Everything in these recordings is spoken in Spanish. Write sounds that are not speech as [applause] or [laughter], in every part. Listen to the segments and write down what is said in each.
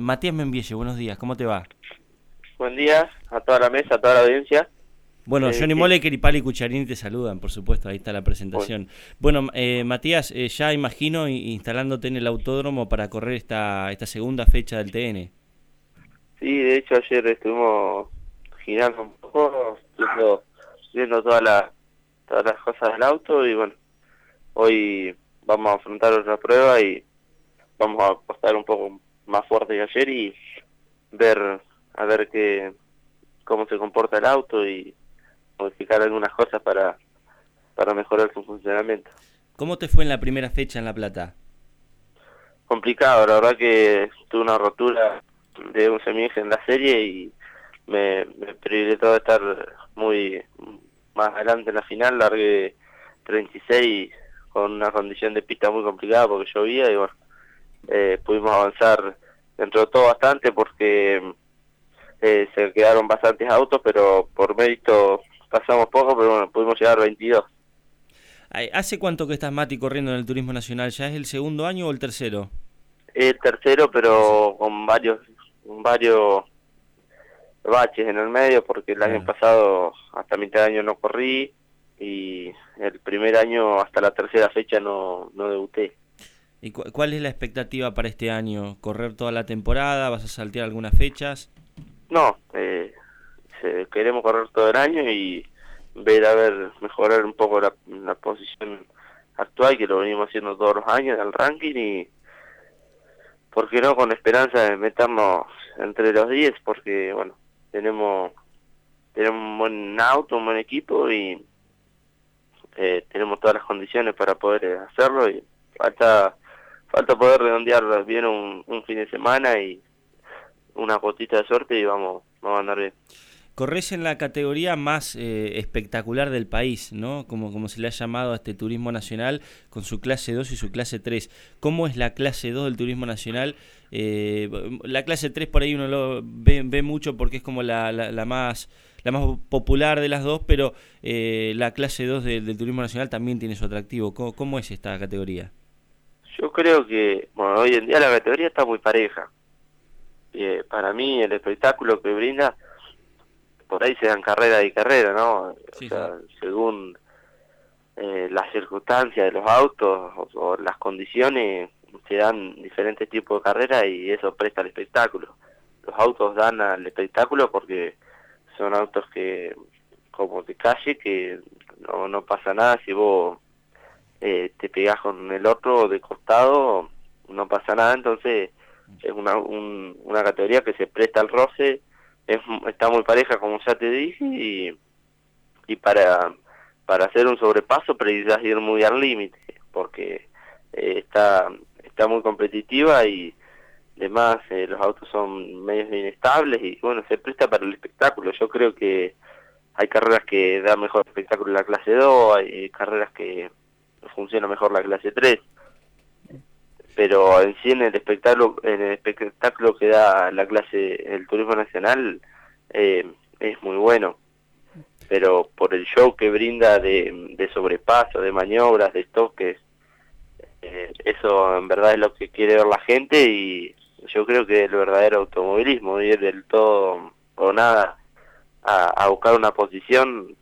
Matías Membielle, buenos días, ¿cómo te va? Buen día a toda la mesa, a toda la audiencia. Bueno, Eh, Johnny. Moleker y Pali Cucharini te saludan, por supuesto, ahí está la presentación. Bueno, eh, Matías, eh, ya imagino instalándote en el autódromo para correr esta, esta segunda fecha del TN. Sí, de hecho ayer estuvimos girando un poco, viendo, viendo todas las todas las cosas del auto y bueno, hoy vamos a afrontar otra prueba y vamos a apostar un poco más fuerte que ayer y ver a ver qué cómo se comporta el auto y modificar algunas cosas para para mejorar su funcionamiento. ¿Cómo te fue en la primera fecha en La Plata? complicado, la verdad que tuve una rotura de un semieje en la serie y me, me de estar muy más adelante en la final, largué 36 con una condición de pista muy complicada porque llovía y bueno, eh, pudimos avanzar dentro de todo bastante porque eh, se quedaron bastantes autos, pero por mérito pasamos poco, pero bueno, pudimos llegar 22. Ay, ¿Hace cuánto que estás, Mati, corriendo en el Turismo Nacional? ¿Ya es el segundo año o el tercero? El tercero, pero con varios, con varios baches en el medio, porque el año Claro. pasado hasta mitad de año no corrí y el primer año hasta la tercera fecha no, no debuté. ¿Y cu- cuál es la expectativa para este año? ¿Correr toda la temporada? ¿Vas a saltear algunas fechas? No, eh, queremos correr todo el año y ver a ver, mejorar un poco la, la posición actual, que lo venimos haciendo todos los años del ranking y, ¿por qué no? Con esperanza de meternos entre los 10, porque, bueno, tenemos, tenemos un buen auto, un buen equipo y eh, tenemos todas las condiciones para poder hacerlo y falta falta poder redondear bien un, un fin de semana y una gotita de suerte y vamos, a andar bien. Corres en la categoría más eh, espectacular del país, ¿no? Como, como se le ha llamado a este turismo nacional, con su clase 2 y su clase 3. ¿Cómo es la clase 2 del turismo nacional? Eh, la clase 3 por ahí uno lo ve, ve mucho porque es como la, la, la más la más popular de las dos, pero eh, la clase 2 del- turismo nacional también tiene su atractivo. ¿Cómo, cómo es esta categoría? Yo creo que, bueno, hoy en día la categoría está muy pareja. Eh, para mí el espectáculo que brinda, por ahí se dan carrera y carrera, ¿no? Sí, o sea, según eh, las circunstancias de los autos o, o las condiciones, se dan diferentes tipos de carreras y eso presta al espectáculo. Los autos dan al espectáculo porque son autos que, como de calle, que no, no pasa nada si vos eh, te pegás con el otro de costado, no pasa nada, entonces es una, un- una categoría que se presta al roce, es, está muy pareja como ya te dije y, y para, para hacer un sobrepaso precisas ir muy al límite porque eh, está, está muy competitiva y además eh, los autos son medios inestables y bueno, se presta para el espectáculo. Yo creo que hay carreras que da mejor espectáculo en la clase 2, hay carreras que funciona mejor la clase 3 pero en sí en el espectáculo en el espectáculo que da la clase el turismo nacional eh, es muy bueno. Pero por el show que brinda de, de sobrepaso de maniobras de toques eh, eso en verdad es lo que quiere ver la gente y yo creo que el verdadero automovilismo ir del todo o nada a, a buscar una posición.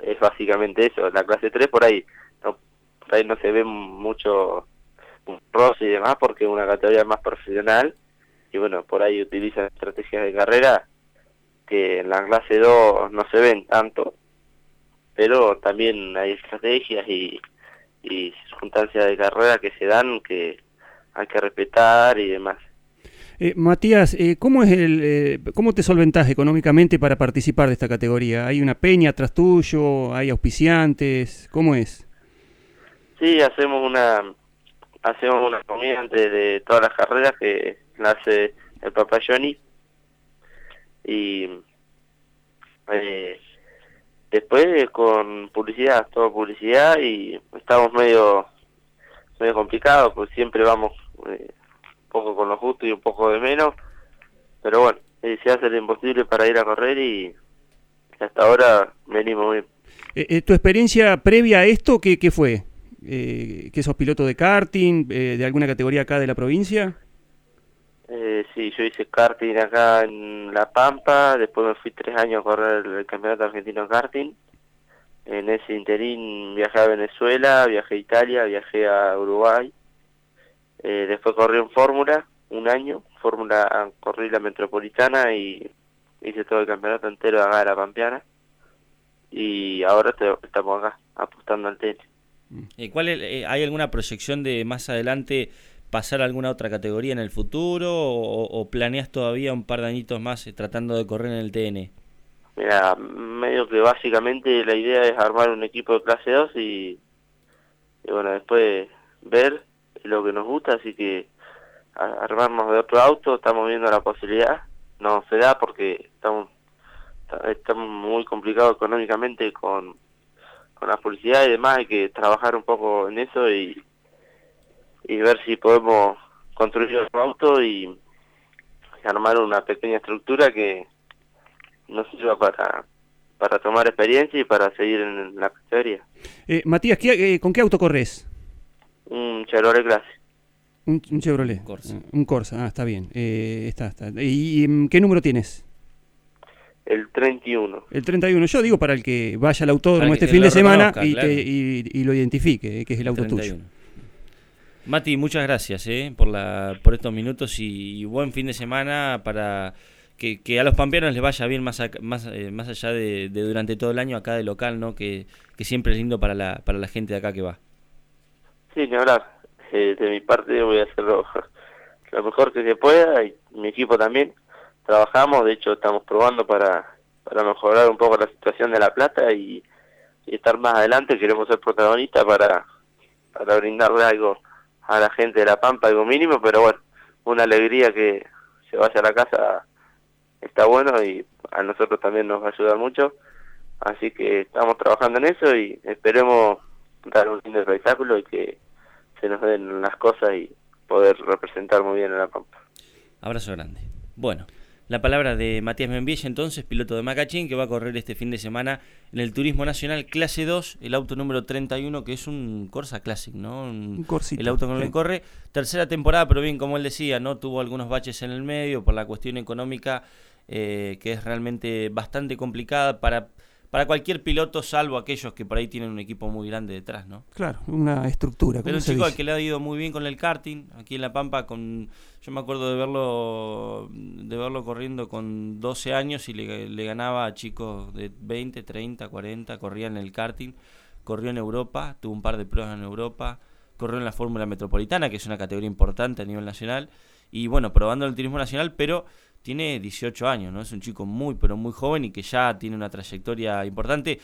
Es básicamente eso la clase 3 por ahí no, por ahí no se ve mucho roce y demás porque es una categoría más profesional y bueno, por ahí utilizan estrategias de carrera que en la clase 2 no se ven tanto, pero también hay estrategias y, y circunstancias de carrera que se dan que hay que respetar y demás. Eh, Matías, eh, ¿cómo, es el, eh, ¿cómo te solventás económicamente para participar de esta categoría? ¿Hay una peña atrás tuyo? ¿Hay auspiciantes? ¿Cómo es? Sí, hacemos una hacemos una comida antes de todas las carreras que la hace el papá Johnny y eh, después con publicidad, todo publicidad y estamos medio medio complicados, pues siempre vamos eh, un poco con lo justo y un poco de menos, pero bueno, eh, se hace lo imposible para ir a correr y hasta ahora venimos bien. Eh, eh, ¿Tu experiencia previa a esto qué, qué fue? Eh, ¿Que sos piloto de karting, eh, de alguna categoría acá de la provincia? Eh, sí, yo hice karting acá en La Pampa, después me fui tres años a correr el Campeonato Argentino Karting. En ese interín viajé a Venezuela, viajé a Italia, viajé a Uruguay. Eh, después corrí en Fórmula, un año. Fórmula, corrí la Metropolitana y hice todo el campeonato entero acá de La Pampeana. Y ahora estamos acá, apostando al tenis. Eh, ¿cuál eh, ¿Hay alguna proyección de más adelante pasar a alguna otra categoría en el futuro o, planeas todavía un par de añitos más eh, tratando de correr en el TN? Mira, medio que básicamente la idea es armar un equipo de clase 2 y, bueno, después ver lo que nos gusta, así que armarnos de otro auto, estamos viendo la posibilidad, no se da porque estamos, estamos muy complicados económicamente con, con la publicidad y demás, hay que trabajar un poco en eso y y ver si podemos construir otro auto y armar una pequeña estructura que nos sirva para, para tomar experiencia y para seguir en la categoría. Eh, Matías, eh, ¿con qué auto corres? Un Chevrolet Clase. Un, Chevrolet. Corsa. Eh, un Corsa, ah, está bien. Eh, está, está. ¿Y, qué número tienes? El 31. El 31. Yo digo para el que vaya al autódromo este fin de semana y, y, lo identifique, que es el auto tuyo. Mati, muchas gracias eh, por, la, por estos minutos y, buen fin de semana para que, a los pampeanos les vaya bien más, más, eh, más allá de, durante todo el año acá de local, ¿no? Que, siempre es lindo para la, para la gente de acá que va. Sí, ni hablar. Eh, de mi parte voy a hacerlo [laughs] lo mejor que se pueda y mi equipo también. Trabajamos, de hecho estamos probando para, para mejorar un poco la situación de La Plata y, estar más adelante. Queremos ser protagonistas para, para brindarle algo a la gente de La Pampa algo mínimo, pero bueno, una alegría que se vaya a la casa está bueno y a nosotros también nos va a ayudar mucho. Así que estamos trabajando en eso y esperemos dar un lindo espectáculo y que se nos den las cosas y poder representar muy bien a La Pampa. Abrazo grande. Bueno. La palabra de Matías Membilla, entonces, piloto de Macachín, que va a correr este fin de semana en el Turismo Nacional Clase 2, el auto número 31, que es un Corsa Classic, ¿no? Un, el auto con el que corre. Tercera temporada, pero bien, como él decía, no tuvo algunos baches en el medio por la cuestión económica, eh, que es realmente bastante complicada para para cualquier piloto, salvo aquellos que por ahí tienen un equipo muy grande detrás, ¿no? Claro, una estructura. Pero un chico al que le ha ido muy bien con el karting, aquí en La Pampa, con yo me acuerdo de verlo de verlo corriendo con 12 años y le, ganaba a chicos de 20, 30, 40, corría en el karting, corrió en Europa, tuvo un par de pruebas en Europa, corrió en la Fórmula Metropolitana, que es una categoría importante a nivel nacional, y bueno, probando el turismo nacional, pero tiene 18 años, ¿no? Es un chico muy, pero muy joven y que ya tiene una trayectoria importante.